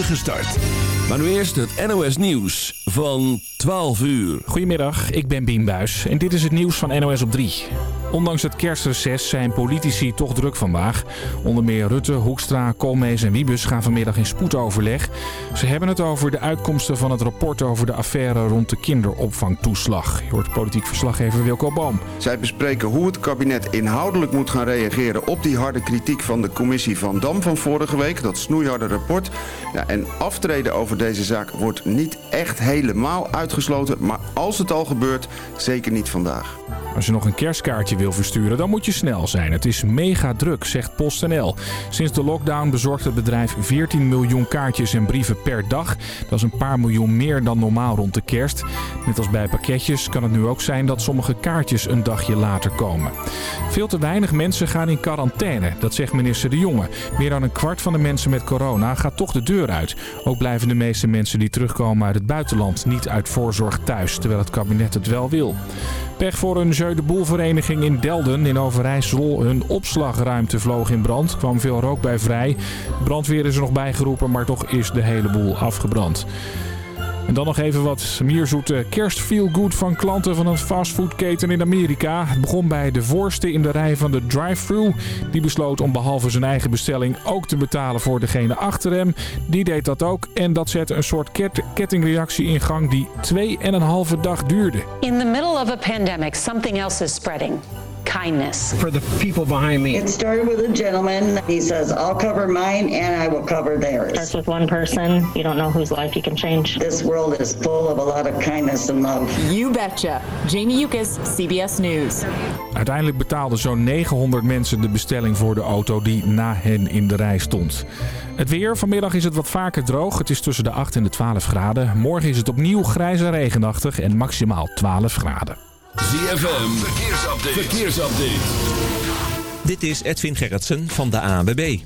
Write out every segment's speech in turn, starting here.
start. Maar nu eerst het NOS Nieuws van 12 uur. Goedemiddag, ik ben Bien Buijs en dit is het nieuws van NOS op 3. Ondanks het kerstreces zijn politici toch druk vandaag. Onder meer Rutte, Hoekstra, Koolmees en Wiebus gaan vanmiddag in spoedoverleg. Ze hebben het over de uitkomsten van het rapport over de affaire rond de kinderopvangtoeslag. Je hoort politiek verslaggever Wilco Boom. Zij bespreken hoe het kabinet inhoudelijk moet gaan reageren op die harde kritiek van de commissie Van Dam van vorige week. Dat snoeiharde rapport. Ja, en aftreden over deze zaak wordt niet echt helemaal uitgesloten. Maar als het al gebeurt, zeker niet vandaag. Als je nog een kerstkaartje wil versturen, dan moet je snel zijn. Het is mega druk, zegt PostNL. Sinds de lockdown bezorgt het bedrijf 14 miljoen kaartjes en brieven per dag. Dat is een paar miljoen meer dan normaal rond de kerst. Net als bij pakketjes kan het nu ook zijn dat sommige kaartjes een dagje later komen. Veel te weinig mensen gaan in quarantaine, dat zegt minister De Jonge. Meer dan een kwart van de mensen met corona gaat toch de deur uit. Ook blijven de meeste mensen die terugkomen uit het buitenland niet uit voorzorg thuis, terwijl het kabinet het wel wil. Pech voor een Jeu de Boel vereniging in Delden in Overijssel. Hun opslagruimte vloog in brand. kwam veel rook bij vrij. Brandweer is er nog bijgeroepen, maar toch is de hele boel afgebrand. En dan nog even wat meer zoete kerstfeel-good van klanten van een fastfoodketen in Amerika. Het begon bij de voorste in de rij van de drive-thru. Die besloot om behalve zijn eigen bestelling ook te betalen voor degene achter hem. Die deed dat ook en dat zette een soort kettingreactie in gang die twee en een halve dag duurde. In the middle of a pandemic, something else is spreading kindness. For the people behind me. It started with a gentleman. He says, I'll cover mine and I will cover theirs. Starts with one person. You don't know whose life you can change. This world is full of a lot of kindness and love. You betcha. Jamie Yukis, CBS News. Uiteindelijk betaalden zo'n 900 mensen de bestelling voor de auto die na hen in de rij stond. Het weer. Vanmiddag is het wat vaker droog. Het is tussen de 8 en de 12 graden. Morgen is het opnieuw grijs en regenachtig en maximaal 12 graden. ZFM, verkeersupdate. verkeersupdate. Dit is Edwin Gerritsen van de ANWB.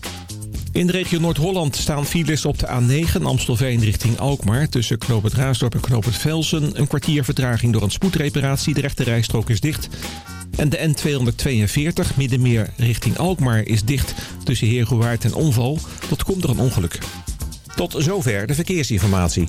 In de regio Noord-Holland staan files op de A9 Amstelveen richting Alkmaar. Tussen Knoop het Raasdorp en Knoop het Velsen. Een kwartier vertraging door een spoedreparatie. De rechte rijstrook is dicht. En de N242 Middenmeer richting Alkmaar is dicht tussen Heerhuwaard en Onval. Dat komt door een ongeluk. Tot zover de verkeersinformatie.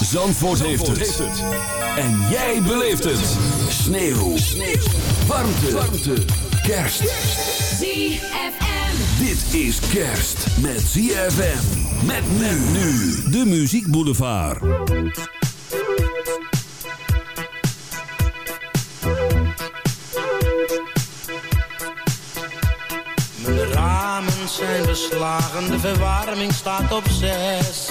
Zandvoort, heeft, het. En jij beleeft het. Sneeuw. Sneeuw. Warmte. Warmte. Kerst. ZFM. Dit is kerst met ZFM. Met men nu. De Muziek Boulevard. Mijn ramen zijn beslagen, de verwarming staat op zes.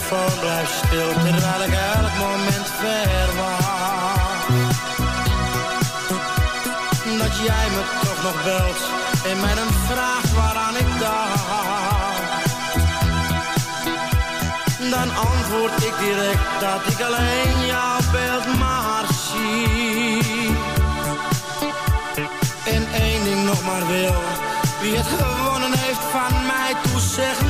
telefoon blijft stil terwijl ik elk moment verwacht. Dat jij me toch nog belt en mij dan vraagt waaraan ik dacht. Dan antwoord ik direct dat ik alleen jouw beeld maar zie. En één ding nog maar wil, wie het gewonnen heeft van mij, toe zeg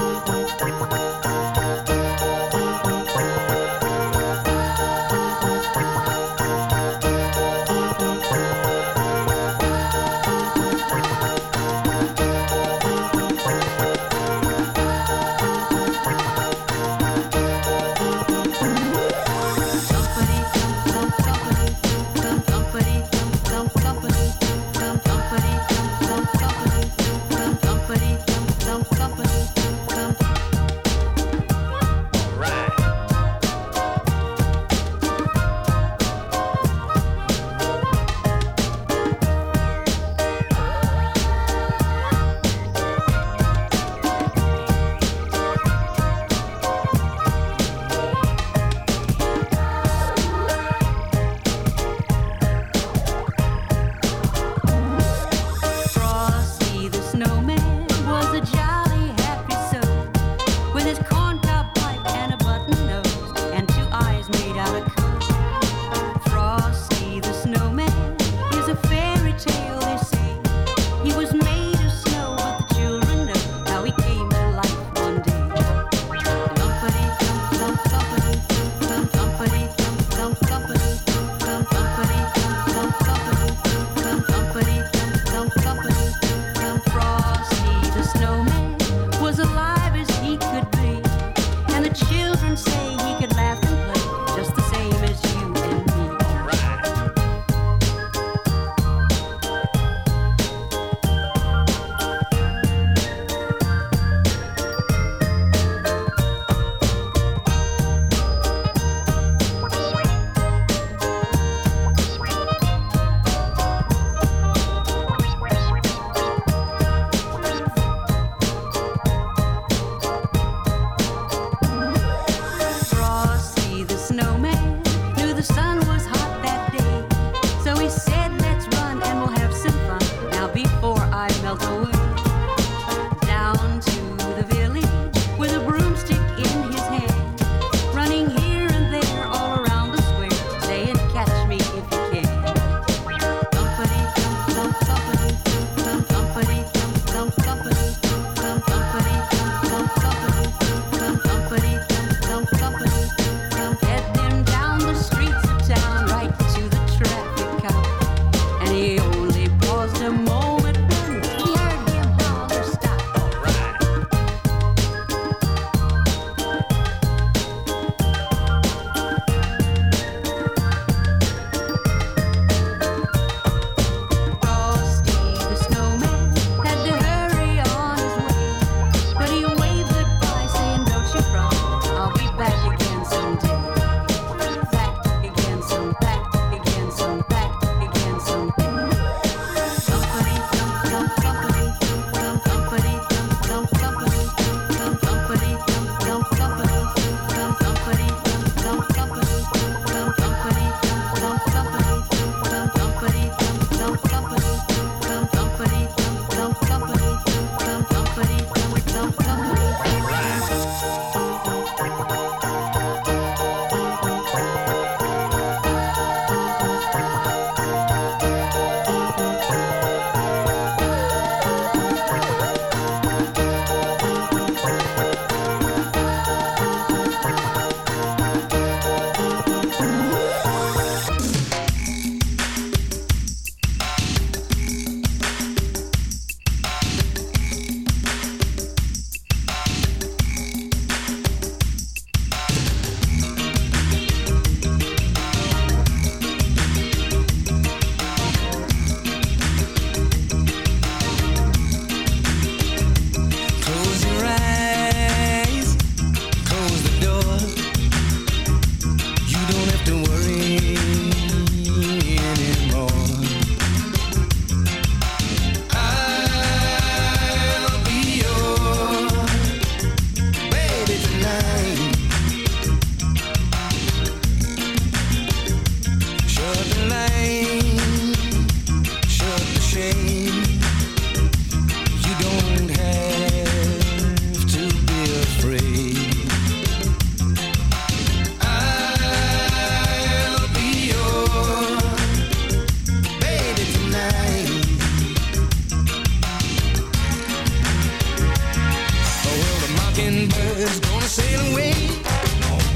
Birds gonna sail away.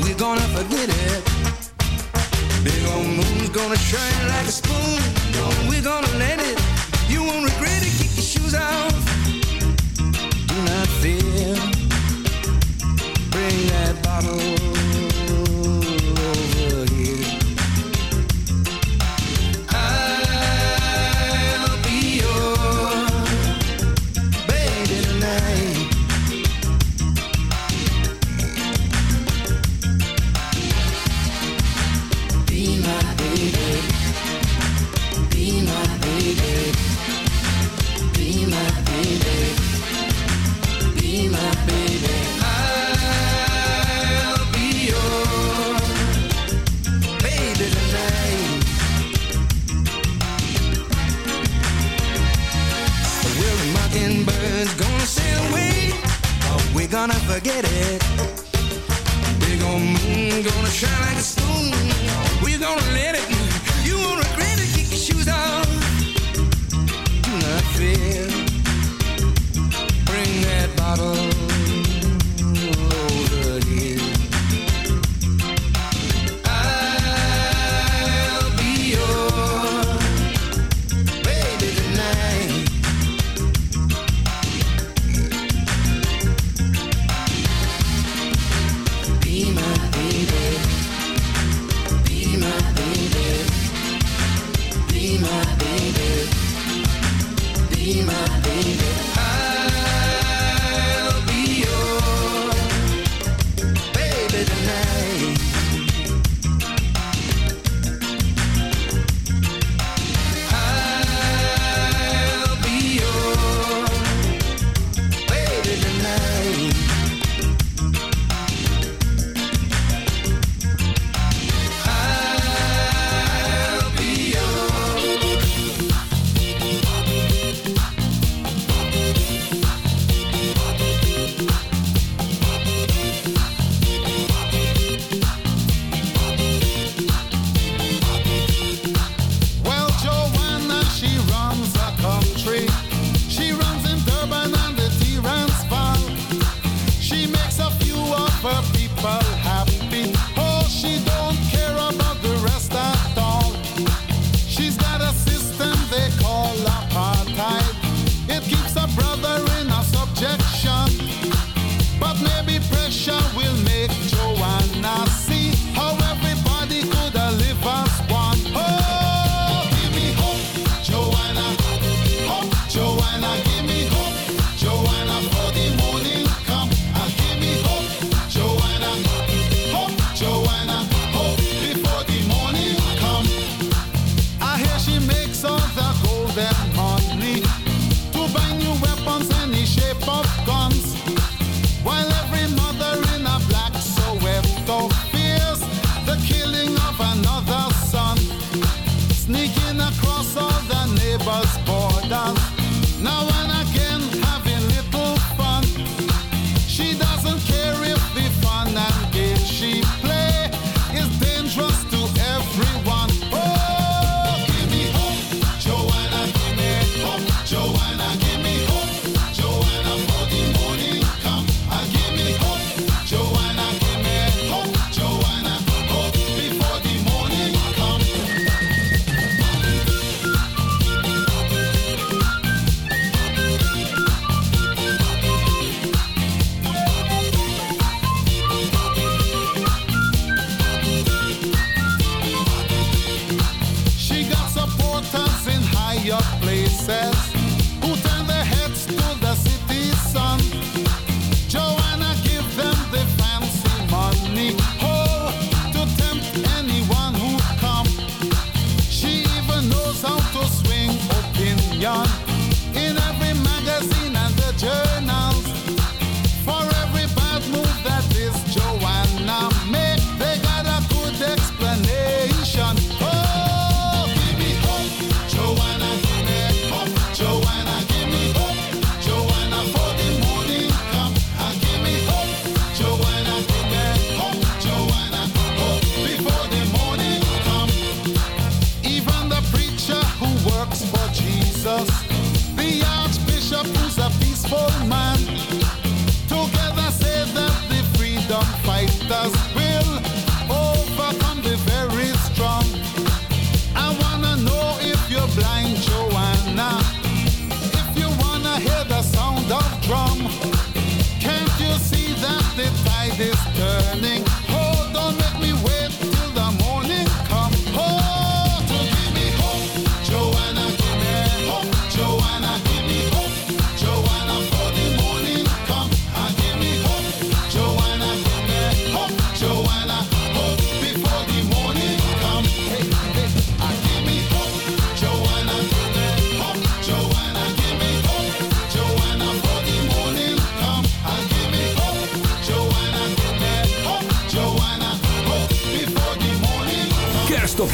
We're gonna forget it. Big old moon's gonna shine like a spoon. We're gonna let it.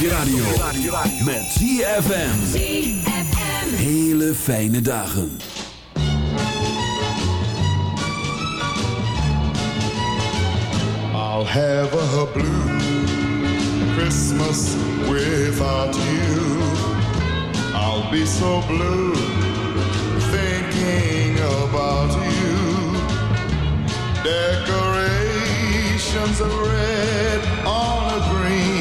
Je radio. Met ZFM. Hele fijne dagen. I'll have a blue Christmas without you. I'll be so blue thinking about you. Decorations of red on a green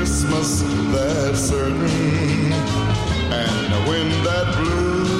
Christmas, that's certain. And when that blue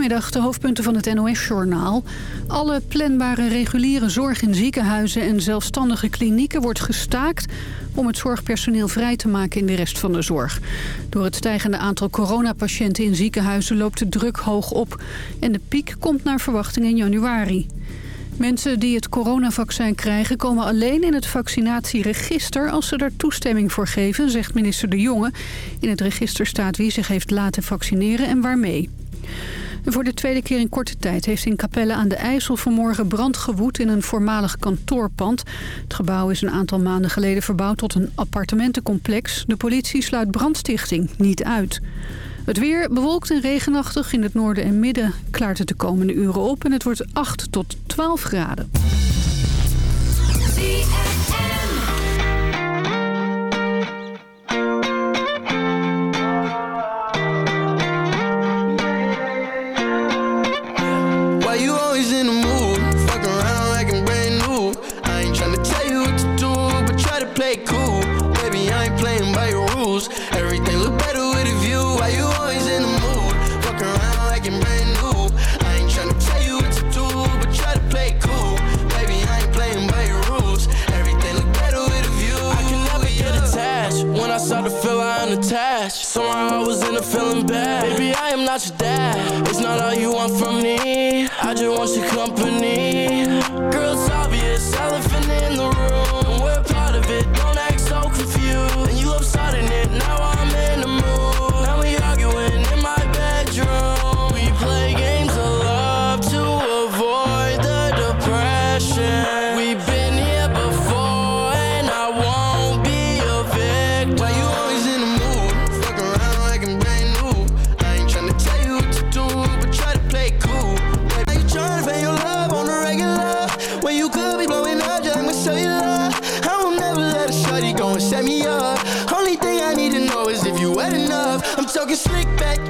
Goedemiddag, de hoofdpunten van het NOS-journaal. Alle planbare reguliere zorg in ziekenhuizen en zelfstandige klinieken wordt gestaakt... om het zorgpersoneel vrij te maken in de rest van de zorg. Door het stijgende aantal coronapatiënten in ziekenhuizen loopt de druk hoog op. En de piek komt naar verwachting in januari. Mensen die het coronavaccin krijgen komen alleen in het vaccinatieregister als ze er toestemming voor geven, zegt minister De Jonge. In het register staat wie zich heeft laten vaccineren en waarmee. Voor de tweede keer in korte tijd heeft in Capelle aan de IJssel vanmorgen brand gewoed in een voormalig kantoorpand. Het gebouw is een aantal maanden geleden verbouwd tot een appartementencomplex. De politie sluit brandstichting niet uit. Het weer bewolkt en regenachtig. In het noorden en midden klaart het de komende uren op en het wordt 8 tot 12 graden. Unattached, somehow I was in a feeling bad. Baby, I am not your dad. It's not all you want from me. I just want your company. Girl, slick back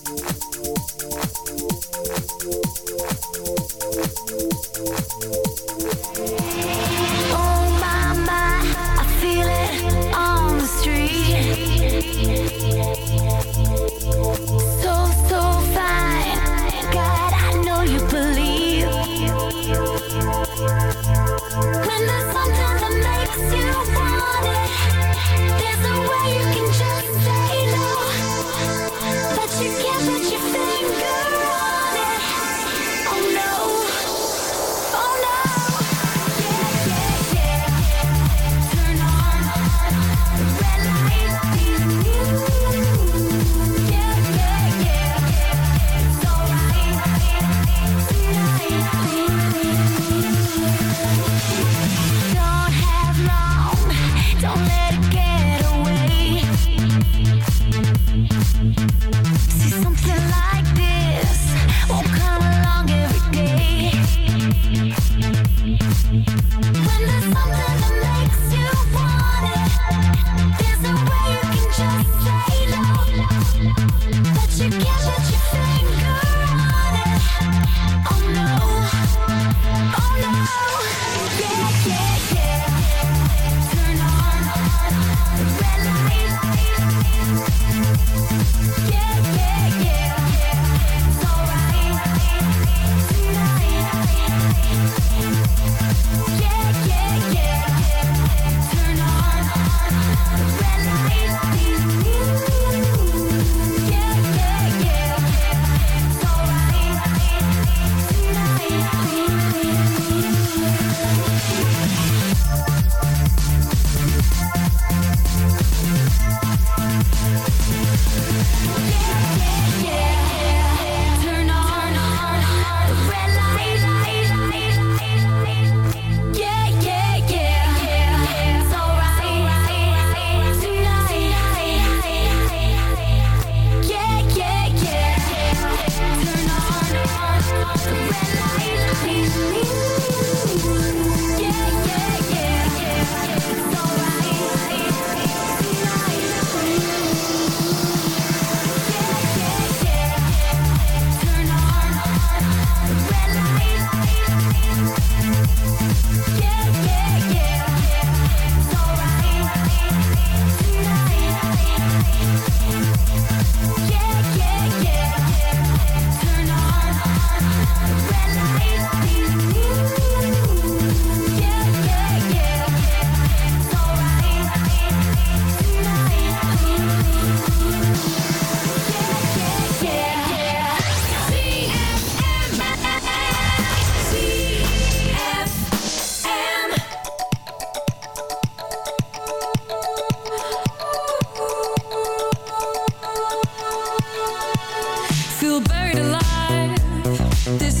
feel buried alive. This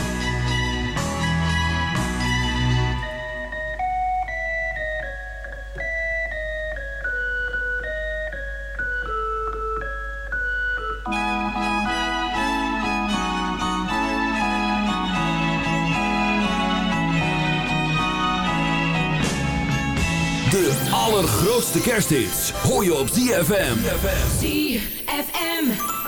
De kerst is. Hoor je op ZFM. ZFM.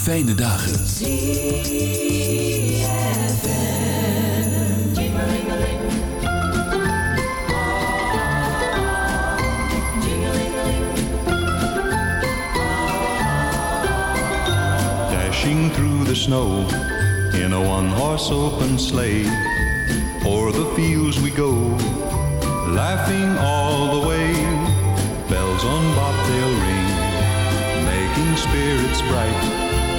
Fijne dagen. Dashing through the snow in a one horse open sleigh. O'er the fields we go, laughing all the way. Bells on bobtail ring, making spirits bright.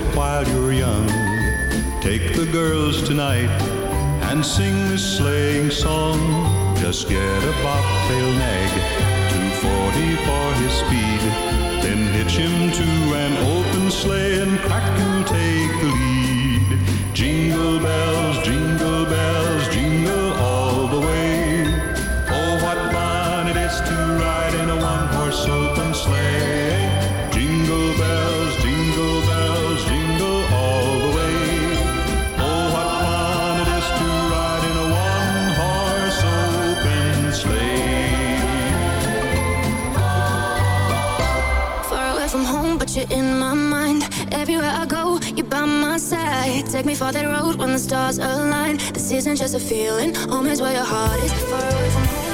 It while you're young. Take the girls tonight and sing this sleighing song. Just get a bobtail nag, 240 for his speed. Then hitch him to an open sleigh and crack you'll take the lead. Jingle bells, jingle bells, in my mind. Everywhere I go, you're by my side. Take me for that road when the stars align. This isn't just a feeling, home is where your heart is. Far away from home.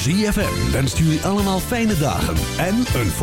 ZFM wenst jullie allemaal fijne dagen en een voorspoedig